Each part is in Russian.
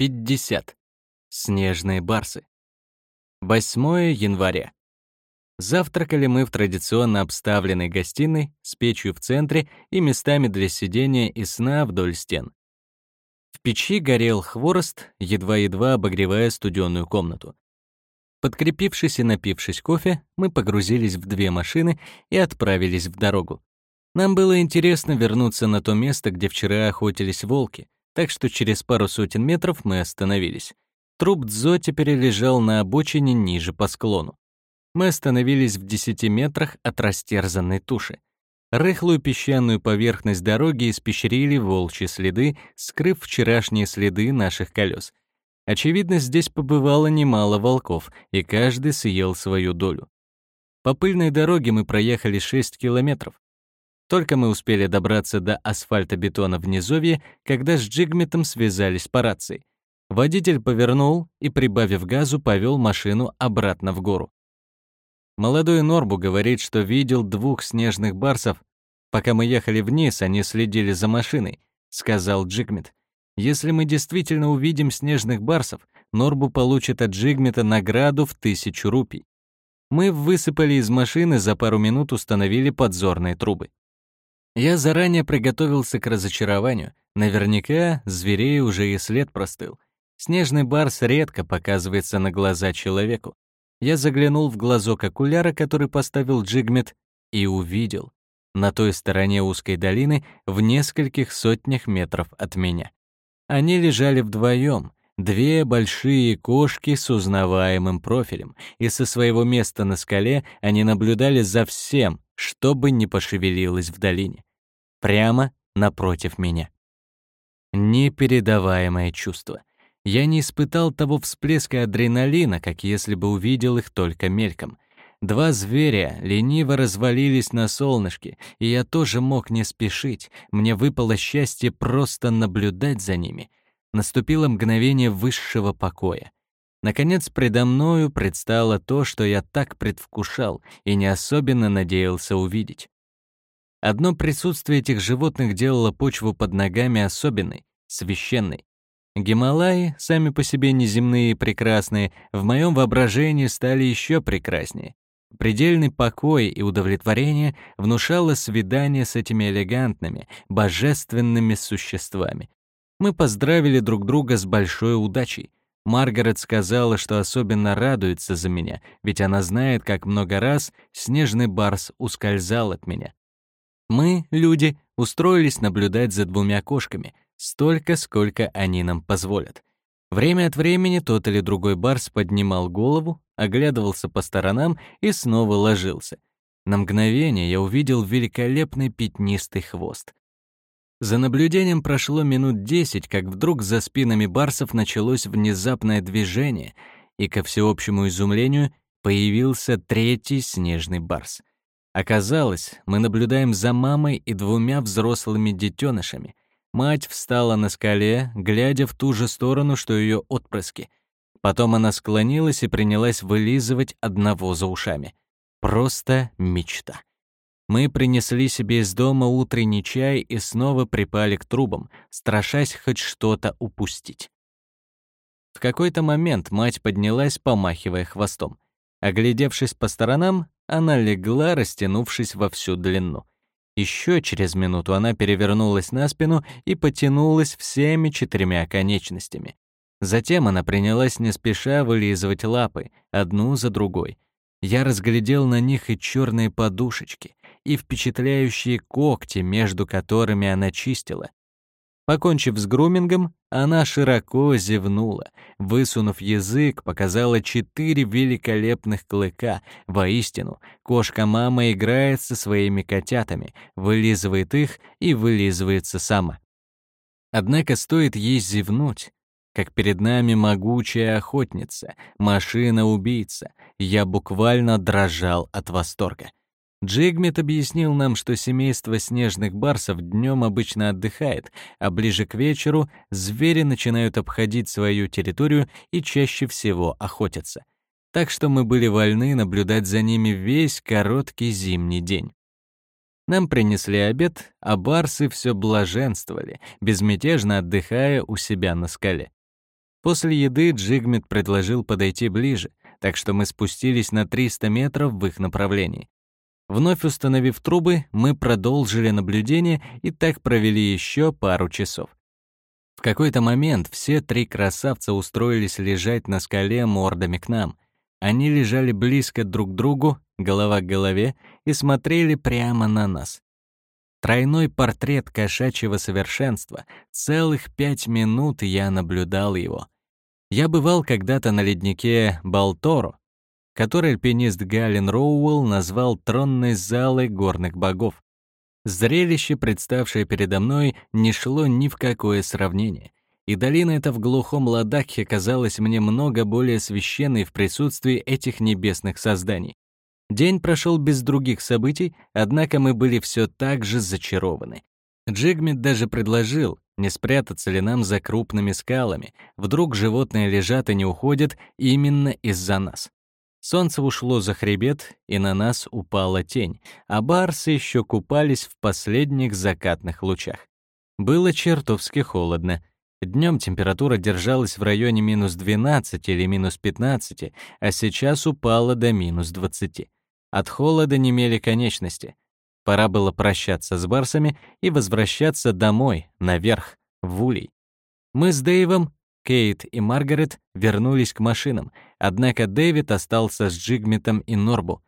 50. Снежные барсы. 8 января. Завтракали мы в традиционно обставленной гостиной с печью в центре и местами для сидения и сна вдоль стен. В печи горел хворост, едва-едва обогревая студенную комнату. Подкрепившись и напившись кофе, мы погрузились в две машины и отправились в дорогу. Нам было интересно вернуться на то место, где вчера охотились волки, так что через пару сотен метров мы остановились. Труп Дзо теперь лежал на обочине ниже по склону. Мы остановились в 10 метрах от растерзанной туши. Рыхлую песчаную поверхность дороги испещрили волчьи следы, скрыв вчерашние следы наших колес. Очевидно, здесь побывало немало волков, и каждый съел свою долю. По пыльной дороге мы проехали 6 километров. Только мы успели добраться до асфальтобетона в низовье, когда с Джигметом связались по рации. Водитель повернул и, прибавив газу, повел машину обратно в гору. Молодой Норбу говорит, что видел двух снежных барсов. Пока мы ехали вниз, они следили за машиной, сказал Джигмит. Если мы действительно увидим снежных барсов, Норбу получит от Джигмита награду в тысячу рупий. Мы высыпали из машины, за пару минут установили подзорные трубы. Я заранее приготовился к разочарованию. Наверняка зверей уже и след простыл. Снежный барс редко показывается на глаза человеку. Я заглянул в глазок окуляра, который поставил Джигмет, и увидел. На той стороне узкой долины, в нескольких сотнях метров от меня. Они лежали вдвоем, две большие кошки с узнаваемым профилем, и со своего места на скале они наблюдали за всем, что бы ни пошевелилось в долине. Прямо напротив меня. Непередаваемое чувство я не испытал того всплеска адреналина, как если бы увидел их только мельком. Два зверя лениво развалились на солнышке, и я тоже мог не спешить. Мне выпало счастье просто наблюдать за ними. Наступило мгновение высшего покоя. Наконец, предо мною предстало то, что я так предвкушал и не особенно надеялся увидеть. Одно присутствие этих животных делало почву под ногами особенной, священной. Гималаи, сами по себе неземные и прекрасные, в моем воображении стали еще прекраснее. Предельный покой и удовлетворение внушало свидание с этими элегантными, божественными существами. Мы поздравили друг друга с большой удачей. Маргарет сказала, что особенно радуется за меня, ведь она знает, как много раз снежный барс ускользал от меня. Мы, люди, устроились наблюдать за двумя кошками, столько, сколько они нам позволят. Время от времени тот или другой барс поднимал голову, оглядывался по сторонам и снова ложился. На мгновение я увидел великолепный пятнистый хвост. За наблюдением прошло минут десять, как вдруг за спинами барсов началось внезапное движение, и, ко всеобщему изумлению, появился третий снежный барс. Оказалось, мы наблюдаем за мамой и двумя взрослыми детенышами. Мать встала на скале, глядя в ту же сторону, что ее отпрыски. Потом она склонилась и принялась вылизывать одного за ушами. Просто мечта. Мы принесли себе из дома утренний чай и снова припали к трубам, страшась хоть что-то упустить. В какой-то момент мать поднялась, помахивая хвостом. Оглядевшись по сторонам, она легла, растянувшись во всю длину. Еще через минуту она перевернулась на спину и потянулась всеми четырьмя конечностями. Затем она принялась не спеша вылизывать лапы, одну за другой. Я разглядел на них и черные подушечки, и впечатляющие когти, между которыми она чистила. Покончив с грумингом, она широко зевнула, высунув язык, показала четыре великолепных клыка. Воистину, кошка-мама играет со своими котятами, вылизывает их и вылизывается сама. Однако стоит ей зевнуть, как перед нами могучая охотница, машина-убийца. Я буквально дрожал от восторга. Джигмет объяснил нам, что семейство снежных барсов днем обычно отдыхает, а ближе к вечеру звери начинают обходить свою территорию и чаще всего охотятся. Так что мы были вольны наблюдать за ними весь короткий зимний день. Нам принесли обед, а барсы все блаженствовали, безмятежно отдыхая у себя на скале. После еды Джигмит предложил подойти ближе, так что мы спустились на 300 метров в их направлении. Вновь установив трубы, мы продолжили наблюдение и так провели еще пару часов. В какой-то момент все три красавца устроились лежать на скале мордами к нам. Они лежали близко друг к другу, голова к голове, и смотрели прямо на нас. Тройной портрет кошачьего совершенства. Целых пять минут я наблюдал его. Я бывал когда-то на леднике Балторо, который альпинист Галин Роуэлл назвал тронной залой горных богов. Зрелище, представшее передо мной, не шло ни в какое сравнение. И долина эта в глухом Ладакхе казалась мне много более священной в присутствии этих небесных созданий. День прошел без других событий, однако мы были все так же зачарованы. Джигмит даже предложил, не спрятаться ли нам за крупными скалами. Вдруг животные лежат и не уходят именно из-за нас. Солнце ушло за хребет, и на нас упала тень, а барсы еще купались в последних закатных лучах. Было чертовски холодно. Днем температура держалась в районе минус 12 или минус 15, а сейчас упала до минус 20. От холода немели конечности. Пора было прощаться с барсами и возвращаться домой, наверх, в улей. Мы с Дэйвом Кейт и Маргарет вернулись к машинам, однако Дэвид остался с Джигметом и Норбу.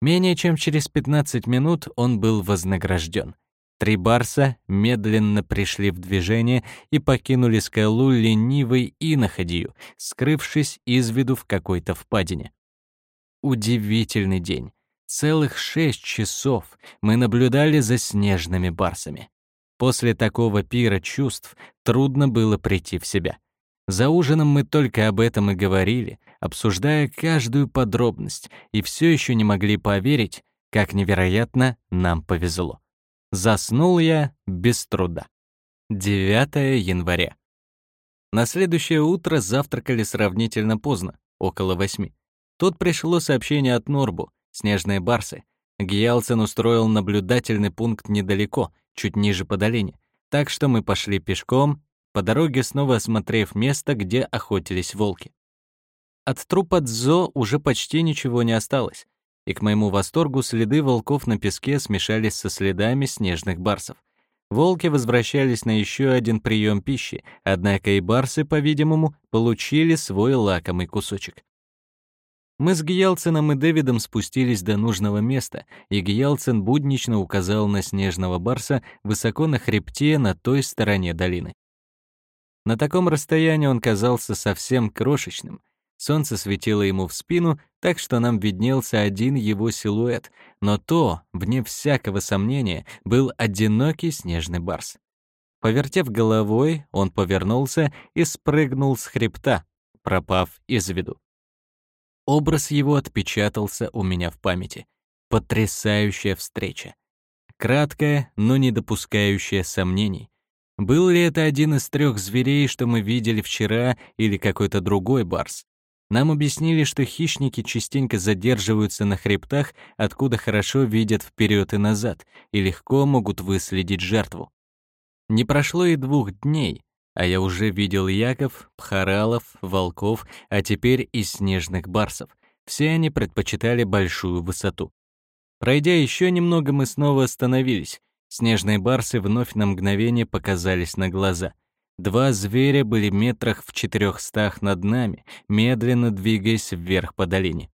Менее чем через 15 минут он был вознагражден. Три барса медленно пришли в движение и покинули скалу ленивой иноходью, скрывшись из виду в какой-то впадине. Удивительный день. Целых шесть часов мы наблюдали за снежными барсами. После такого пира чувств трудно было прийти в себя. За ужином мы только об этом и говорили, обсуждая каждую подробность, и все еще не могли поверить, как невероятно нам повезло. Заснул я без труда. 9 января. На следующее утро завтракали сравнительно поздно, около восьми. Тут пришло сообщение от Норбу, снежные барсы. Гиалсен устроил наблюдательный пункт недалеко, чуть ниже по долине. Так что мы пошли пешком по дороге снова осмотрев место, где охотились волки. От трупа Дзо уже почти ничего не осталось, и к моему восторгу следы волков на песке смешались со следами снежных барсов. Волки возвращались на еще один прием пищи, однако и барсы, по-видимому, получили свой лакомый кусочек. Мы с Гиялценом и Дэвидом спустились до нужного места, и Гиялцен буднично указал на снежного барса высоко на хребте на той стороне долины. На таком расстоянии он казался совсем крошечным. Солнце светило ему в спину, так что нам виднелся один его силуэт, но то, вне всякого сомнения, был одинокий снежный барс. Повертев головой, он повернулся и спрыгнул с хребта, пропав из виду. Образ его отпечатался у меня в памяти. Потрясающая встреча. Краткая, но не допускающая сомнений. Был ли это один из трех зверей, что мы видели вчера, или какой-то другой барс? Нам объяснили, что хищники частенько задерживаются на хребтах, откуда хорошо видят вперед и назад, и легко могут выследить жертву. Не прошло и двух дней, а я уже видел яков, пхаралов, волков, а теперь и снежных барсов. Все они предпочитали большую высоту. Пройдя еще немного, мы снова остановились. Снежные барсы вновь на мгновение показались на глаза. Два зверя были метрах в четырехстах над нами, медленно двигаясь вверх по долине.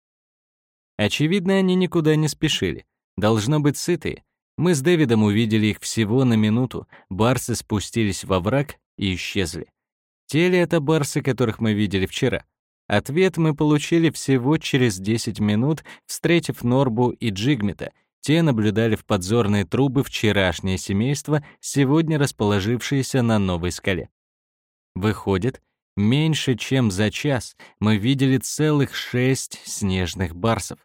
Очевидно, они никуда не спешили. Должно быть сытые. Мы с Дэвидом увидели их всего на минуту. Барсы спустились во враг и исчезли. Те ли это барсы, которых мы видели вчера? Ответ мы получили всего через 10 минут, встретив Норбу и Джигмита — те наблюдали в подзорные трубы вчерашнее семейство, сегодня расположившееся на новой скале. Выходит, меньше чем за час мы видели целых шесть снежных барсов.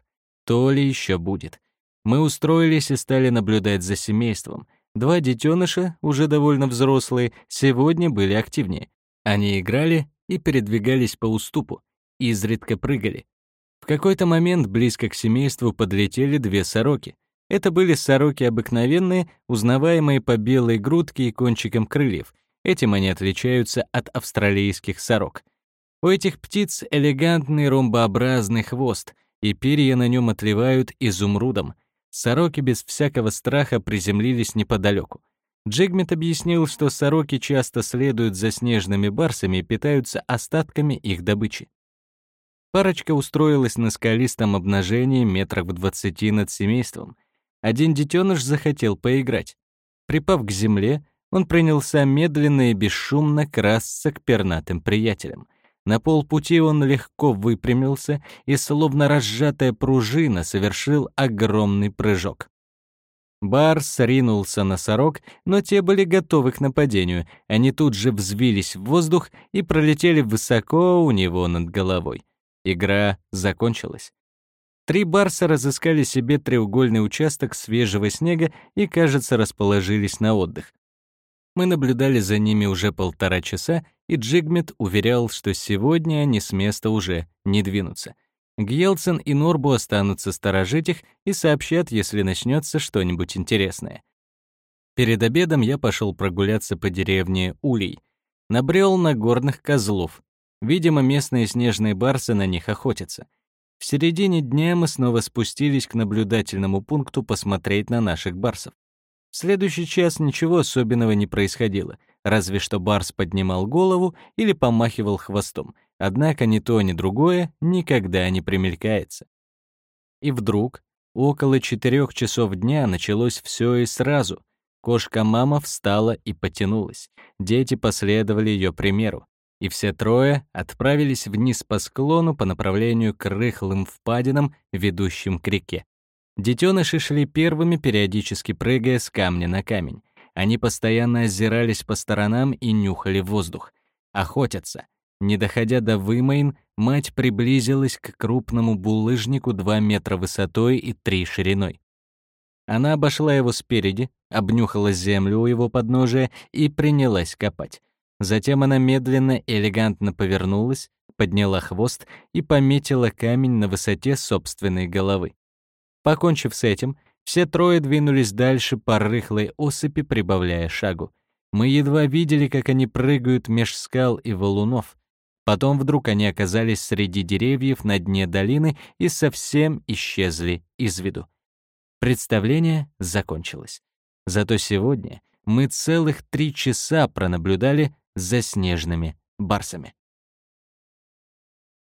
То ли еще будет. Мы устроились и стали наблюдать за семейством. Два детеныша, уже довольно взрослые, сегодня были активнее. Они играли и передвигались по уступу, изредка прыгали. В какой-то момент близко к семейству подлетели две сороки. Это были сороки обыкновенные, узнаваемые по белой грудке и кончикам крыльев. Этим они отличаются от австралийских сорок. У этих птиц элегантный ромбообразный хвост, и перья на нем отливают изумрудом. Сороки без всякого страха приземлились неподалеку. Джигмит объяснил, что сороки часто следуют за снежными барсами и питаются остатками их добычи. Парочка устроилась на скалистом обнажении метрах в двадцати над семейством. Один детеныш захотел поиграть. Припав к земле, он принялся медленно и бесшумно красться к пернатым приятелям. На полпути он легко выпрямился и, словно разжатая пружина, совершил огромный прыжок. Барс ринулся на сорок, но те были готовы к нападению. Они тут же взвились в воздух и пролетели высоко у него над головой. Игра закончилась. Три барса разыскали себе треугольный участок свежего снега и, кажется, расположились на отдых. Мы наблюдали за ними уже полтора часа, и Джигмет уверял, что сегодня они с места уже не двинутся. Гьелсен и Норбу останутся сторожить их и сообщат, если начнется что-нибудь интересное. Перед обедом я пошел прогуляться по деревне Улей. Набрел на горных козлов. Видимо, местные снежные барсы на них охотятся. В середине дня мы снова спустились к наблюдательному пункту посмотреть на наших барсов. В следующий час ничего особенного не происходило, разве что Барс поднимал голову или помахивал хвостом, однако ни то, ни другое никогда не примелькается. И вдруг, около четырех часов дня началось все и сразу. Кошка-мама встала и потянулась. Дети последовали ее примеру. И все трое отправились вниз по склону по направлению к рыхлым впадинам, ведущим к реке. Детеныши шли первыми, периодически прыгая с камня на камень. Они постоянно озирались по сторонам и нюхали воздух. Охотятся. Не доходя до вымоин, мать приблизилась к крупному булыжнику 2 метра высотой и 3 шириной. Она обошла его спереди, обнюхала землю у его подножия и принялась копать. Затем она медленно и элегантно повернулась, подняла хвост и пометила камень на высоте собственной головы. Покончив с этим, все трое двинулись дальше по рыхлой осыпи, прибавляя шагу. Мы едва видели, как они прыгают меж скал и валунов. Потом вдруг они оказались среди деревьев на дне долины и совсем исчезли из виду. Представление закончилось. Зато сегодня мы целых три часа пронаблюдали за снежными барсами.